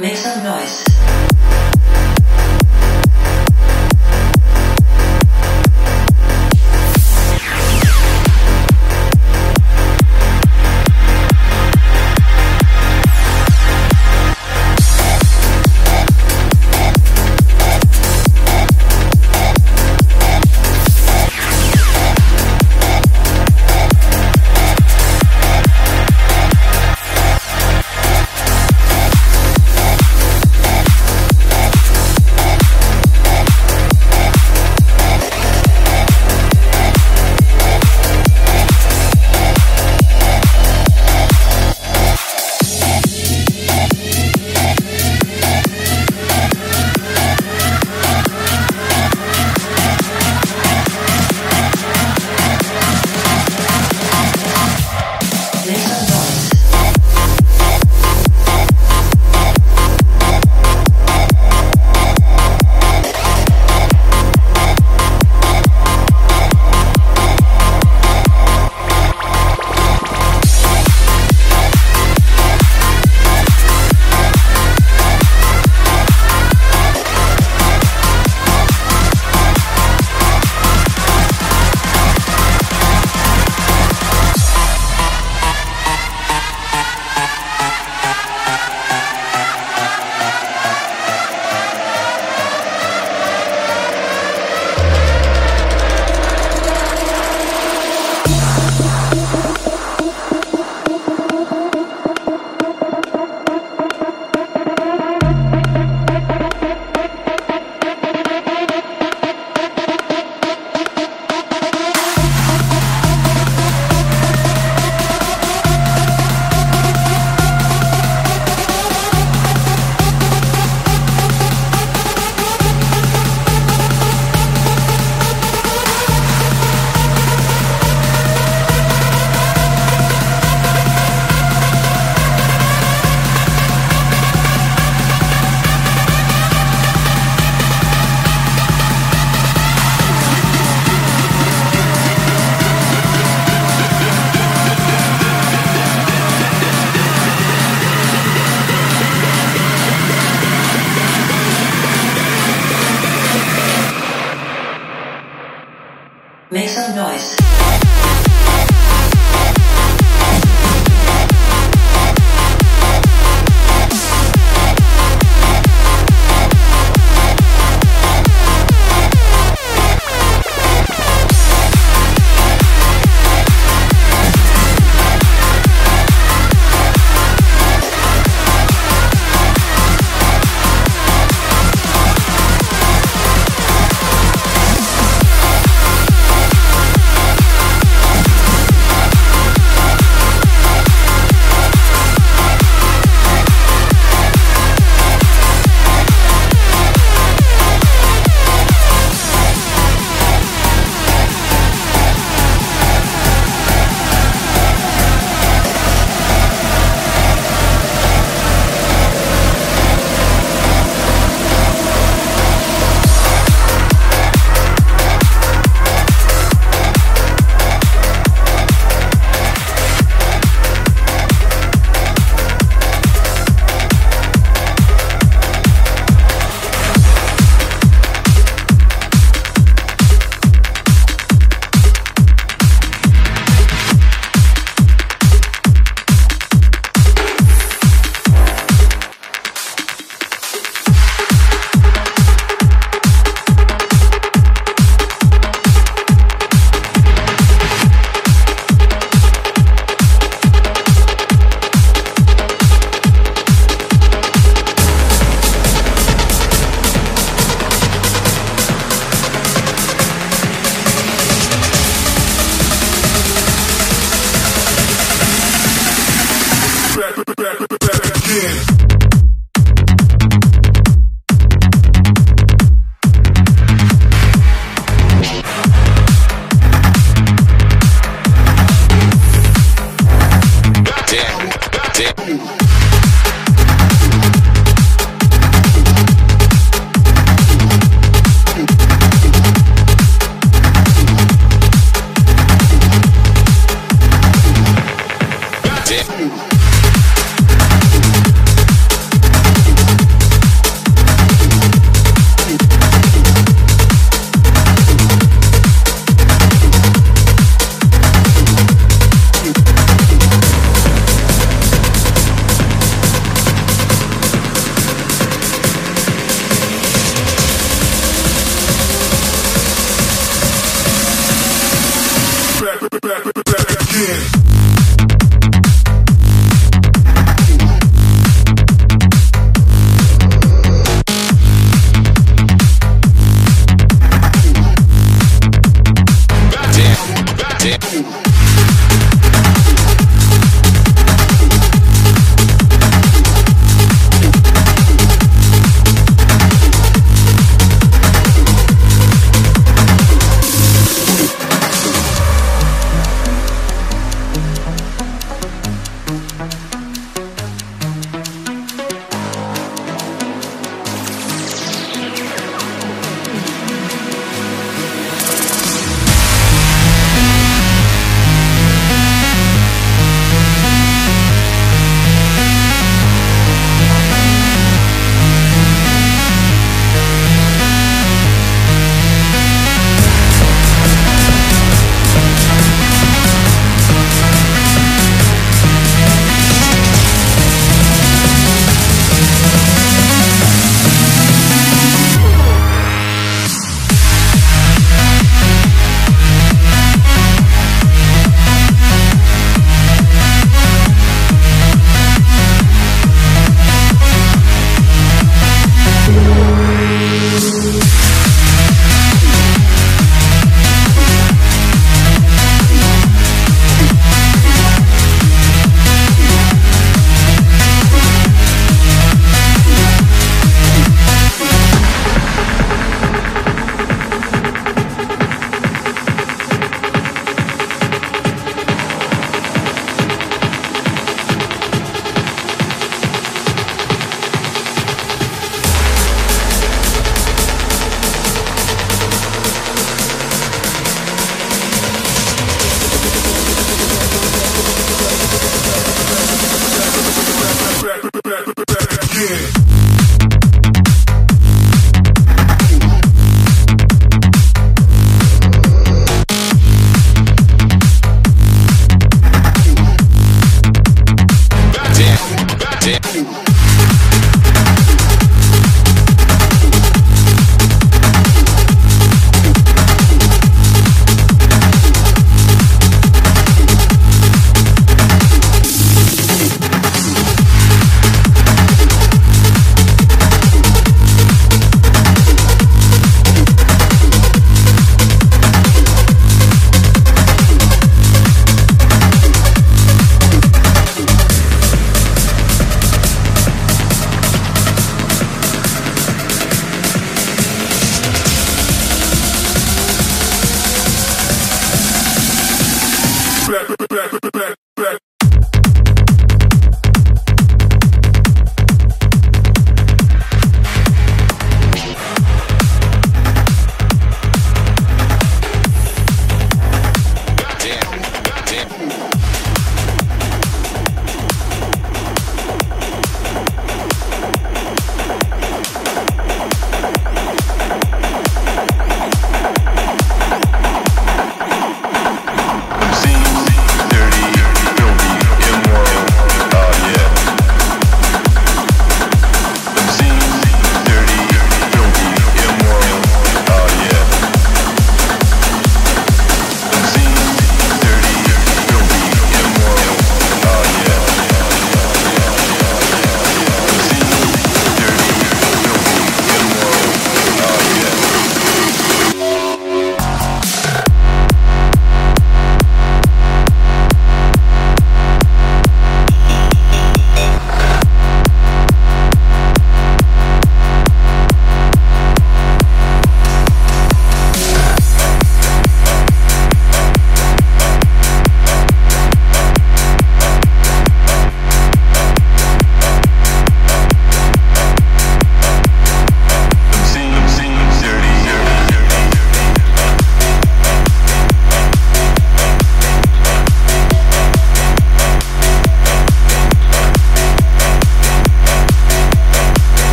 Make some noise.